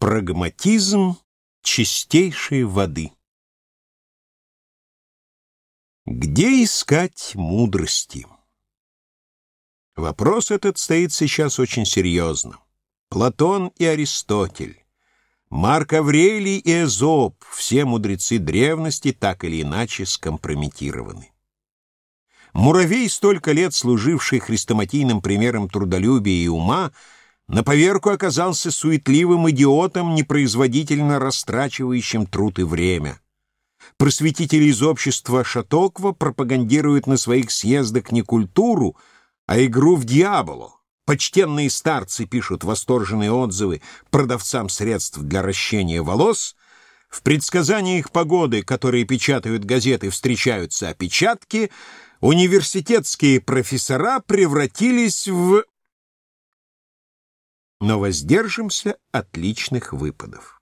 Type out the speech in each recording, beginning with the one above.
Прагматизм чистейшей воды. Где искать мудрости? Вопрос этот стоит сейчас очень серьезно. Платон и Аристотель, Марк Аврелий и Эзоп, все мудрецы древности так или иначе скомпрометированы. Муравей, столько лет служивший хрестоматийным примером трудолюбия и ума, на поверку оказался суетливым идиотом, непроизводительно растрачивающим труд и время. Просветители из общества Шатоква пропагандируют на своих съездах не культуру, а игру в дьяволу. Почтенные старцы пишут восторженные отзывы продавцам средств для ращения волос. В предсказаниях погоды, которые печатают газеты, встречаются опечатки — университетские профессора превратились в... Но воздержимся от личных выпадов.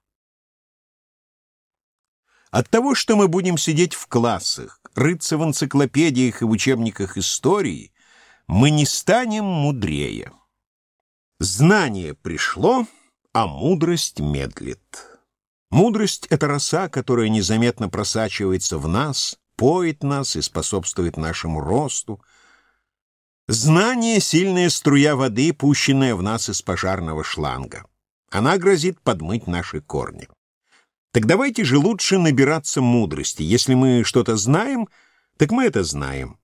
От того, что мы будем сидеть в классах, рыться в энциклопедиях и в учебниках истории, мы не станем мудрее. Знание пришло, а мудрость медлит. Мудрость — это роса, которая незаметно просачивается в нас, поет нас и способствует нашему росту. Знание — сильная струя воды, пущенная в нас из пожарного шланга. Она грозит подмыть наши корни. Так давайте же лучше набираться мудрости. Если мы что-то знаем, так мы это знаем.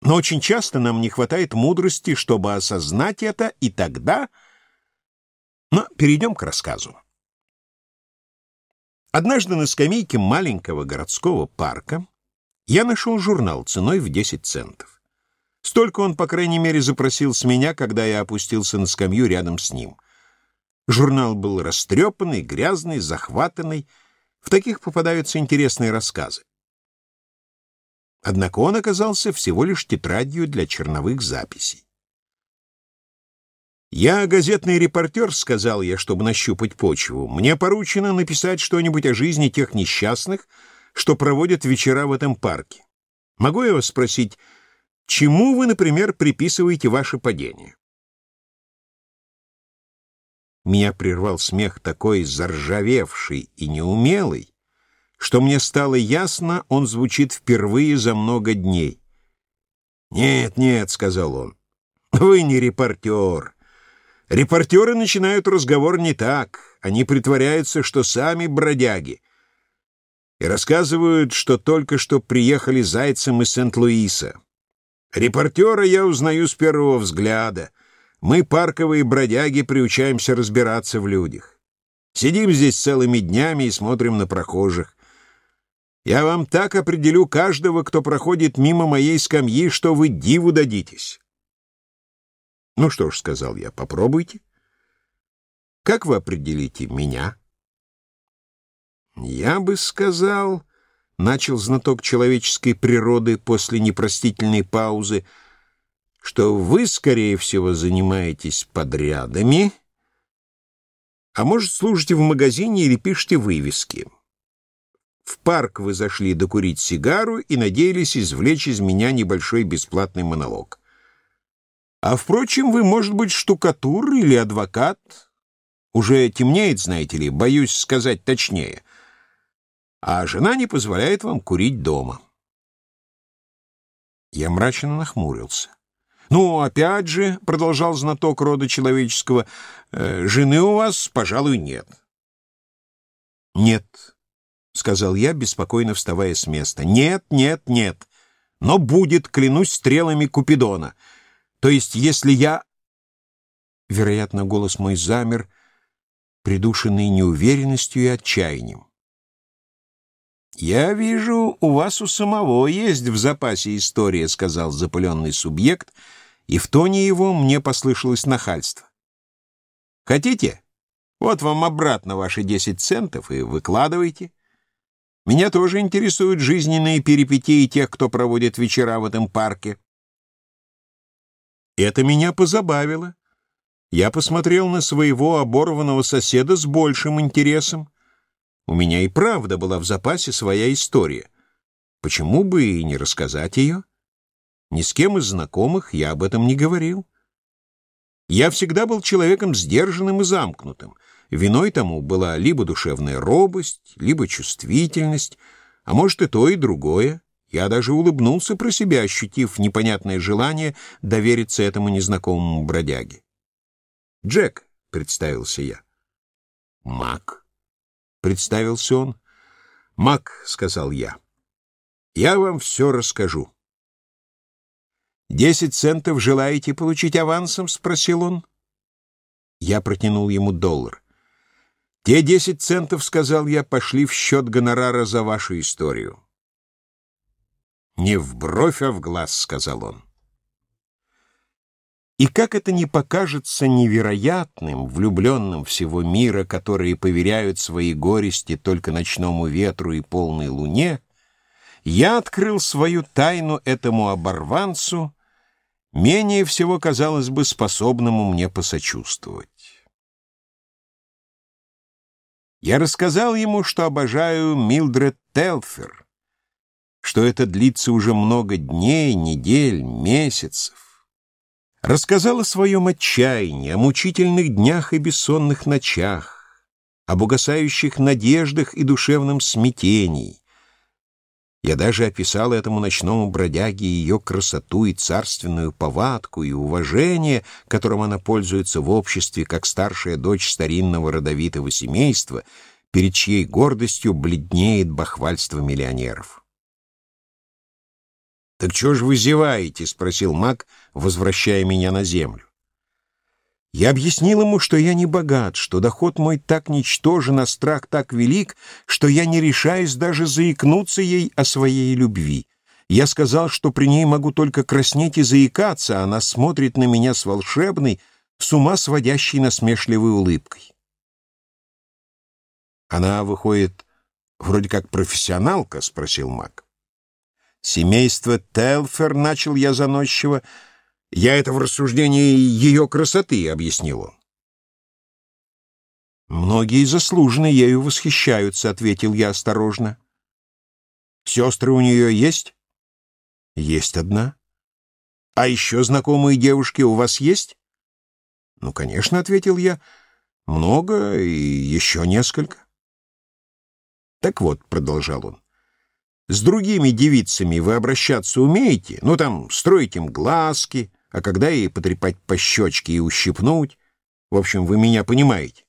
Но очень часто нам не хватает мудрости, чтобы осознать это, и тогда... Но перейдем к рассказу. Однажды на скамейке маленького городского парка я нашел журнал ценой в 10 центов. Столько он, по крайней мере, запросил с меня, когда я опустился на скамью рядом с ним. Журнал был растрепанный, грязный, захватанный. В таких попадаются интересные рассказы. Однако он оказался всего лишь тетрадью для черновых записей. «Я газетный репортер», — сказал я, чтобы нащупать почву. «Мне поручено написать что-нибудь о жизни тех несчастных, что проводят вечера в этом парке. Могу я вас спросить, чему вы, например, приписываете ваше падение? Меня прервал смех такой заржавевший и неумелый, что мне стало ясно, он звучит впервые за много дней. «Нет, нет», — сказал он, — «вы не репортер. Репортеры начинают разговор не так. Они притворяются, что сами бродяги и рассказывают, что только что приехали зайцем из Сент-Луиса. Репортера я узнаю с первого взгляда. Мы, парковые бродяги, приучаемся разбираться в людях. Сидим здесь целыми днями и смотрим на прохожих. Я вам так определю каждого, кто проходит мимо моей скамьи, что вы диву дадитесь. Ну что ж, — сказал я, — попробуйте. Как вы определите меня? — «Я бы сказал...» — начал знаток человеческой природы после непростительной паузы, что вы, скорее всего, занимаетесь подрядами, а может, служите в магазине или пишете вывески. В парк вы зашли докурить сигару и надеялись извлечь из меня небольшой бесплатный монолог. А, впрочем, вы, может быть, штукатур или адвокат. Уже темнеет, знаете ли, боюсь сказать точнее — а жена не позволяет вам курить дома. Я мрачно нахмурился. «Ну, опять же, — продолжал знаток рода человеческого, э, — жены у вас, пожалуй, нет». «Нет», — сказал я, беспокойно вставая с места. «Нет, нет, нет. Но будет, клянусь стрелами Купидона. То есть, если я...» Вероятно, голос мой замер, придушенный неуверенностью и отчаянием. «Я вижу, у вас у самого есть в запасе история», — сказал запыленный субъект, и в тоне его мне послышалось нахальство. «Хотите? Вот вам обратно ваши десять центов и выкладывайте. Меня тоже интересуют жизненные перипетии тех, кто проводит вечера в этом парке». Это меня позабавило. Я посмотрел на своего оборванного соседа с большим интересом. У меня и правда была в запасе своя история. Почему бы и не рассказать ее? Ни с кем из знакомых я об этом не говорил. Я всегда был человеком сдержанным и замкнутым. виной тому была либо душевная робость, либо чувствительность, а может и то, и другое. Я даже улыбнулся про себя, ощутив непонятное желание довериться этому незнакомому бродяге. «Джек», — представился я. «Мак», — представился он. «Мак», — сказал я, — «я вам все расскажу». «Десять центов желаете получить авансом?» — спросил он. Я протянул ему доллар. «Те десять центов, — сказал я, — пошли в счет гонорара за вашу историю». «Не в бровь, а в глаз», — сказал он. И как это не покажется невероятным, влюбленным всего мира, которые поверяют свои горести только ночному ветру и полной луне, я открыл свою тайну этому оборванцу, менее всего, казалось бы, способному мне посочувствовать. Я рассказал ему, что обожаю Милдред Телфер, что это длится уже много дней, недель, месяцев. Рассказал о своем отчаянии, о мучительных днях и бессонных ночах, об угасающих надеждах и душевном смятении. Я даже описал этому ночному бродяге ее красоту и царственную повадку, и уважение, которым она пользуется в обществе, как старшая дочь старинного родовитого семейства, перед чьей гордостью бледнеет бахвальство миллионеров. «Так чего же вы зеваете?» — спросил маг, возвращая меня на землю. Я объяснил ему, что я не богат, что доход мой так ничтожен, а страх так велик, что я не решаюсь даже заикнуться ей о своей любви. Я сказал, что при ней могу только краснеть и заикаться, а она смотрит на меня с волшебной, с ума сводящей насмешливой улыбкой. «Она выходит вроде как профессионалка?» — спросил маг. «Семейство Телфер», — начал я заносчиво, — «Я это в рассуждении ее красоты», — объяснил он. «Многие заслуженно ею восхищаются», — ответил я осторожно. «Сестры у нее есть?» «Есть одна». «А еще знакомые девушки у вас есть?» «Ну, конечно», — ответил я. «Много и еще несколько». «Так вот», — продолжал он, с другими девицами вы обращаться умеете? Ну, там, строить им глазки, а когда и потрепать по щечке и ущипнуть. В общем, вы меня понимаете.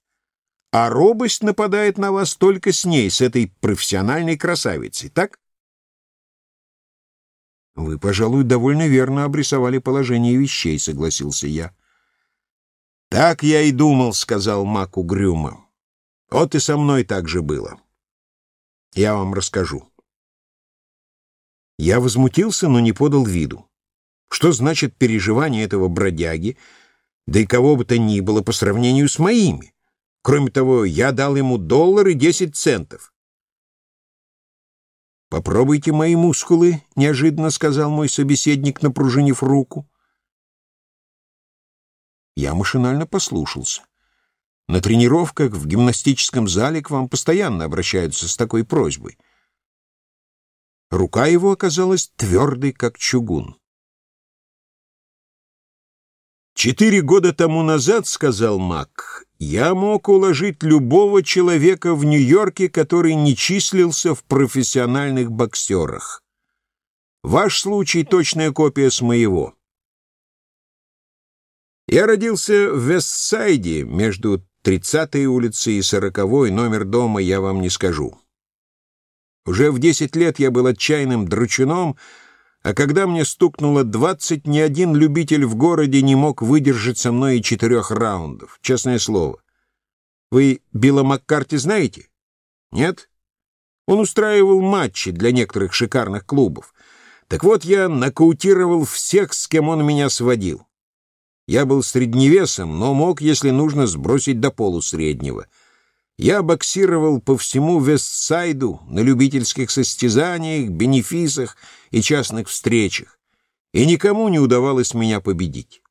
А робость нападает на вас только с ней, с этой профессиональной красавицей, так? Вы, пожалуй, довольно верно обрисовали положение вещей, согласился я. Так я и думал, сказал Мак угрюмо. Вот и со мной так же было. Я вам расскажу. Я возмутился, но не подал виду. Что значит переживание этого бродяги, да и кого бы то ни было по сравнению с моими? Кроме того, я дал ему доллар и десять центов. «Попробуйте мои мускулы», — неожиданно сказал мой собеседник, напружинив руку. Я машинально послушался. На тренировках в гимнастическом зале к вам постоянно обращаются с такой просьбой. Рука его оказалась твердой, как чугун. «Четыре года тому назад, — сказал Мак, — я мог уложить любого человека в Нью-Йорке, который не числился в профессиональных боксерах. Ваш случай — точная копия с моего. Я родился в Вестсайде, между 30-й улицей и 40-й, номер дома я вам не скажу. Уже в десять лет я был отчаянным дручуном, а когда мне стукнуло двадцать, ни один любитель в городе не мог выдержать со мной и четырех раундов. Честное слово. Вы Билла Маккарти знаете? Нет? Он устраивал матчи для некоторых шикарных клубов. Так вот, я нокаутировал всех, с кем он меня сводил. Я был средневесом, но мог, если нужно, сбросить до полусреднего — я боксировал по всему Вестсайду на любительских состязаниях, бенефисах и частных встречах, и никому не удавалось меня победить.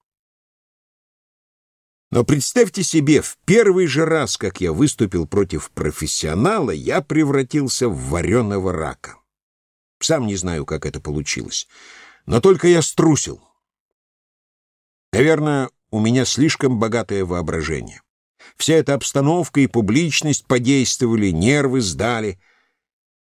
Но представьте себе, в первый же раз, как я выступил против профессионала, я превратился в вареного рака. Сам не знаю, как это получилось, но только я струсил. Наверное, у меня слишком богатое воображение. Вся эта обстановка и публичность подействовали, нервы сдали.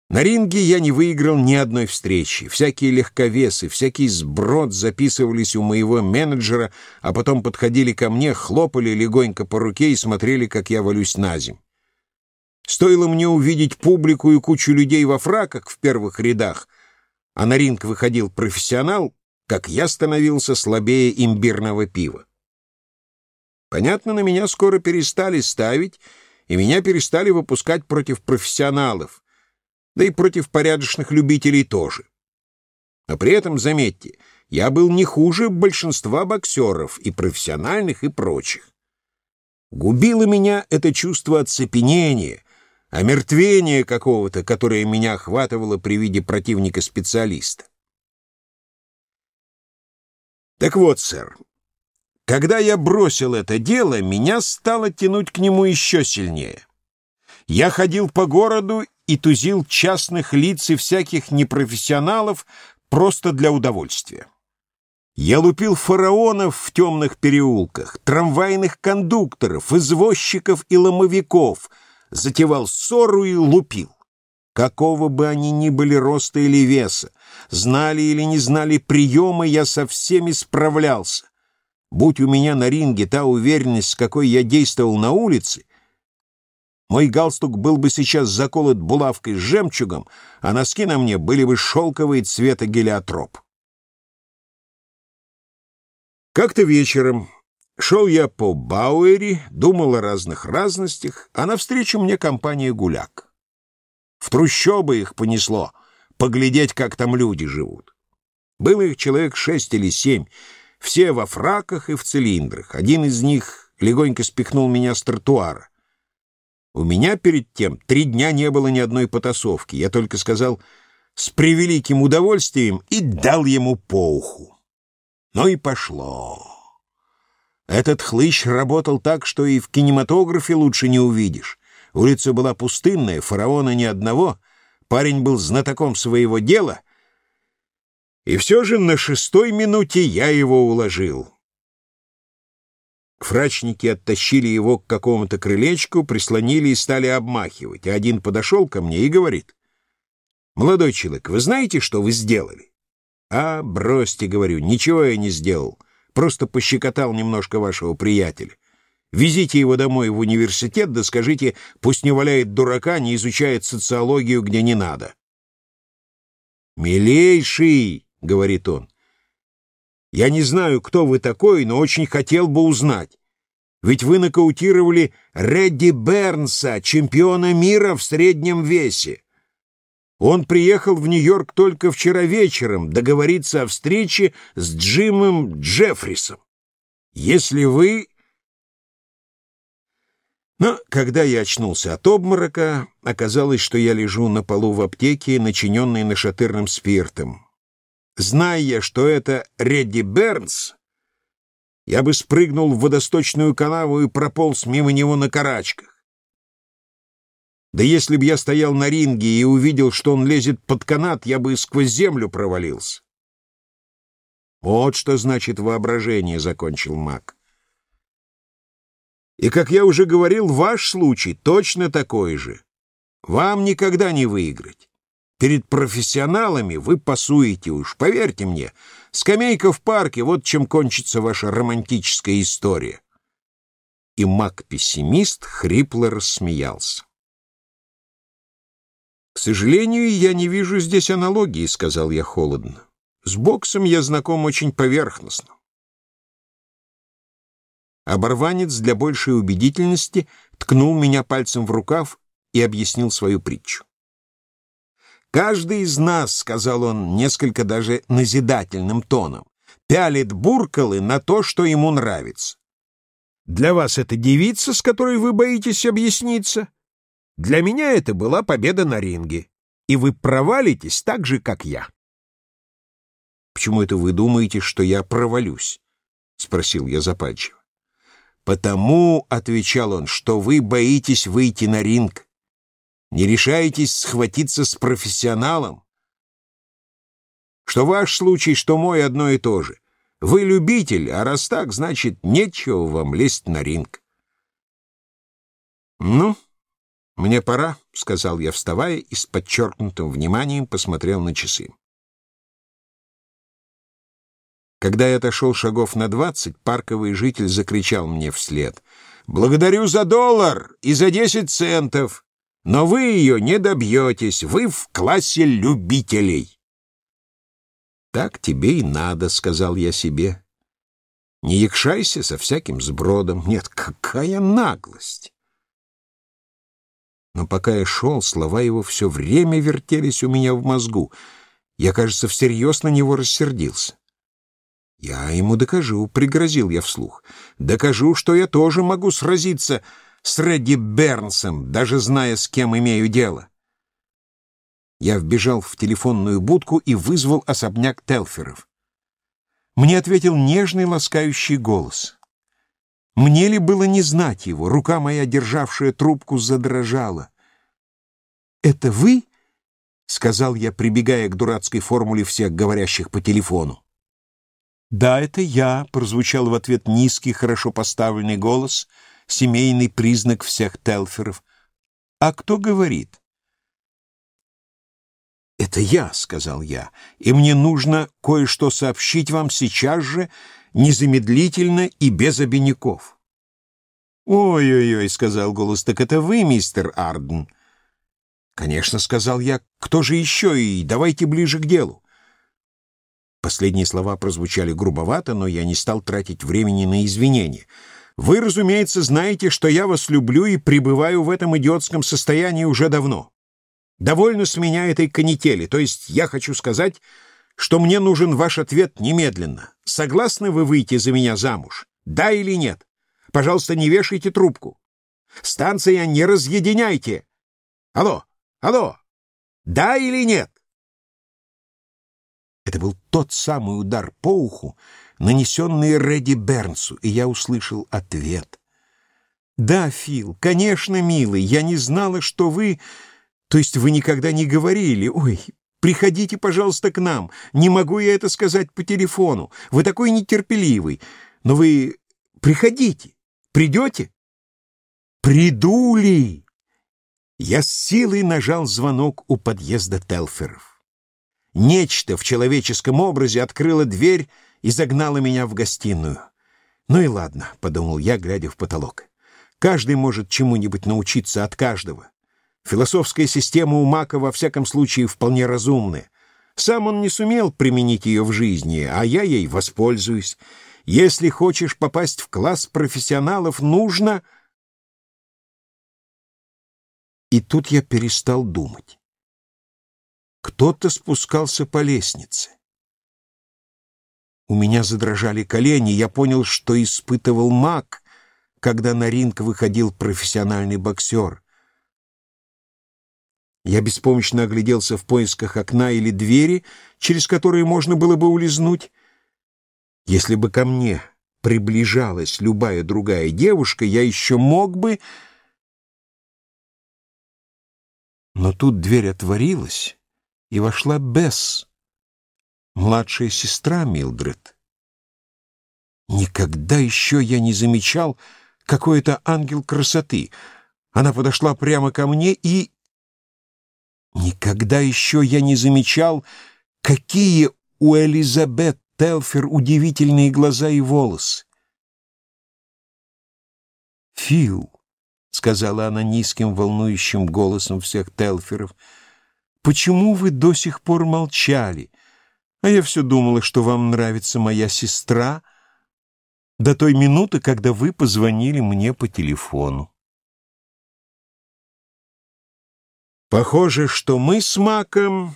На ринге я не выиграл ни одной встречи. Всякие легковесы, всякий сброд записывались у моего менеджера, а потом подходили ко мне, хлопали легонько по руке и смотрели, как я валюсь на земь. Стоило мне увидеть публику и кучу людей во фраках в первых рядах, а на ринг выходил профессионал, как я становился слабее имбирного пива. Понятно, на меня скоро перестали ставить, и меня перестали выпускать против профессионалов, да и против порядочных любителей тоже. Но при этом, заметьте, я был не хуже большинства боксеров, и профессиональных, и прочих. Губило меня это чувство оцепенения, омертвения какого-то, которое меня охватывало при виде противника-специалиста. Так вот, сэр, когда я бросил это дело, меня стало тянуть к нему еще сильнее. Я ходил по городу и тузил частных лиц и всяких непрофессионалов просто для удовольствия. Я лупил фараонов в темных переулках, трамвайных кондукторов, извозчиков и ломовиков, затевал ссору и лупил. Какого бы они ни были роста или веса, знали или не знали приемы, я со всеми справлялся. Будь у меня на ринге та уверенность, с какой я действовал на улице, мой галстук был бы сейчас заколот булавкой с жемчугом, а носки на мне были бы шелковые цвета гелиотроп. Как-то вечером шел я по Бауэри, думал о разных разностях, а навстречу мне компания гуляк. В трущобы их понесло, поглядеть, как там люди живут. Было их человек шесть или семь, все во фраках и в цилиндрах. Один из них легонько спихнул меня с тротуара. У меня перед тем три дня не было ни одной потасовки. Я только сказал «с превеликим удовольствием» и дал ему по уху. Ну и пошло. Этот хлыщ работал так, что и в кинематографе лучше не увидишь. Улица была пустынная, фараона ни одного. Парень был знатоком своего дела — и все же на шестой минуте я его уложил. Фрачники оттащили его к какому-то крылечку, прислонили и стали обмахивать. А один подошел ко мне и говорит, «Молодой человек, вы знаете, что вы сделали?» «А, бросьте, — говорю, — ничего я не сделал, просто пощекотал немножко вашего приятеля. Везите его домой в университет, да скажите, пусть не валяет дурака, не изучает социологию, где не надо». «Милейший!» — говорит он. «Я не знаю, кто вы такой, но очень хотел бы узнать. Ведь вы нокаутировали Редди Бернса, чемпиона мира в среднем весе. Он приехал в Нью-Йорк только вчера вечером договориться о встрече с Джимом Джеффрисом. Если вы...» Но когда я очнулся от обморока, оказалось, что я лежу на полу в аптеке, начиненной нашатырным спиртом. Зная, что это Редди Бернс, я бы спрыгнул в водосточную канаву и прополз мимо него на карачках. Да если б я стоял на ринге и увидел, что он лезет под канат, я бы сквозь землю провалился. Вот что значит воображение, — закончил маг. И, как я уже говорил, ваш случай точно такой же. Вам никогда не выиграть. Перед профессионалами вы пасуете уж, поверьте мне. Скамейка в парке — вот чем кончится ваша романтическая история. И маг-пессимист хрипло рассмеялся. «К сожалению, я не вижу здесь аналогии», — сказал я холодно. «С боксом я знаком очень поверхностно». Оборванец для большей убедительности ткнул меня пальцем в рукав и объяснил свою притчу. Каждый из нас, — сказал он несколько даже назидательным тоном, — пялит буркалы на то, что ему нравится. Для вас это девица, с которой вы боитесь объясниться? Для меня это была победа на ринге, и вы провалитесь так же, как я. — Почему это вы думаете, что я провалюсь? — спросил я запальчиво. — Потому, — отвечал он, — что вы боитесь выйти на ринг. Не решаетесь схватиться с профессионалом? Что ваш случай, что мой одно и то же. Вы любитель, а раз так, значит, нечего вам лезть на ринг. «Ну, мне пора», — сказал я, вставая, и с подчеркнутым вниманием посмотрел на часы. Когда я отошел шагов на двадцать, парковый житель закричал мне вслед. «Благодарю за доллар и за десять центов, но вы ее не добьетесь, вы в классе любителей». «Так тебе и надо», — сказал я себе. «Не якшайся со всяким сбродом. Нет, какая наглость!» Но пока я шел, слова его все время вертелись у меня в мозгу. Я, кажется, всерьез на него рассердился. «Я ему докажу», — пригрозил я вслух. «Докажу, что я тоже могу сразиться с Редди Бернсом, даже зная, с кем имею дело». Я вбежал в телефонную будку и вызвал особняк Телферов. Мне ответил нежный ласкающий голос. Мне ли было не знать его? Рука моя, державшая трубку, задрожала. «Это вы?» — сказал я, прибегая к дурацкой формуле всех говорящих по телефону. «Да, это я», — прозвучал в ответ низкий, хорошо поставленный голос, семейный признак всех Телферов. «А кто говорит?» «Это я», — сказал я, — «и мне нужно кое-что сообщить вам сейчас же, незамедлительно и без обиняков». «Ой-ой-ой», — сказал голос, — «так это вы, мистер Арден?» «Конечно», — сказал я, — «кто же еще, и давайте ближе к делу». Последние слова прозвучали грубовато, но я не стал тратить времени на извинения. «Вы, разумеется, знаете, что я вас люблю и пребываю в этом идиотском состоянии уже давно. Довольно с меня этой канители, то есть я хочу сказать, что мне нужен ваш ответ немедленно. Согласны вы выйти за меня замуж? Да или нет? Пожалуйста, не вешайте трубку. Станция не разъединяйте. Алло, алло, да или нет?» Это был тот самый удар по уху, нанесенный Редди Бернсу, и я услышал ответ. «Да, Фил, конечно, милый, я не знала, что вы... То есть вы никогда не говорили... Ой, приходите, пожалуйста, к нам. Не могу я это сказать по телефону. Вы такой нетерпеливый. Но вы приходите. Придете?» «Приду ли?» Я с силой нажал звонок у подъезда Телферов. Нечто в человеческом образе открыло дверь и загнало меня в гостиную. «Ну и ладно», — подумал я, глядя в потолок. «Каждый может чему-нибудь научиться от каждого. Философская система у Мака во всяком случае вполне разумная. Сам он не сумел применить ее в жизни, а я ей воспользуюсь. Если хочешь попасть в класс профессионалов, нужно...» И тут я перестал думать. Кто-то спускался по лестнице. У меня задрожали колени, я понял, что испытывал маг, когда на ринг выходил профессиональный боксер. Я беспомощно огляделся в поисках окна или двери, через которые можно было бы улизнуть. Если бы ко мне приближалась любая другая девушка, я еще мог бы... Но тут дверь отворилась, и вошла Бесс, младшая сестра Милдред. Никогда еще я не замечал какой это ангел красоты. Она подошла прямо ко мне и... Никогда еще я не замечал, какие у Элизабет Телфер удивительные глаза и волосы. «Фил», — сказала она низким волнующим голосом всех Телферов, — Почему вы до сих пор молчали? А я все думала, что вам нравится моя сестра до той минуты, когда вы позвонили мне по телефону. Похоже, что мы с Маком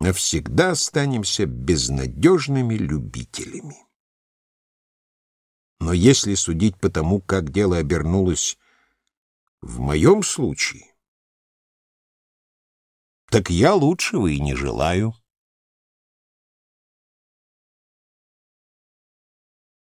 навсегда останемся безнадежными любителями. Но если судить по тому, как дело обернулось в моем случае, так я лучшего и не желаю.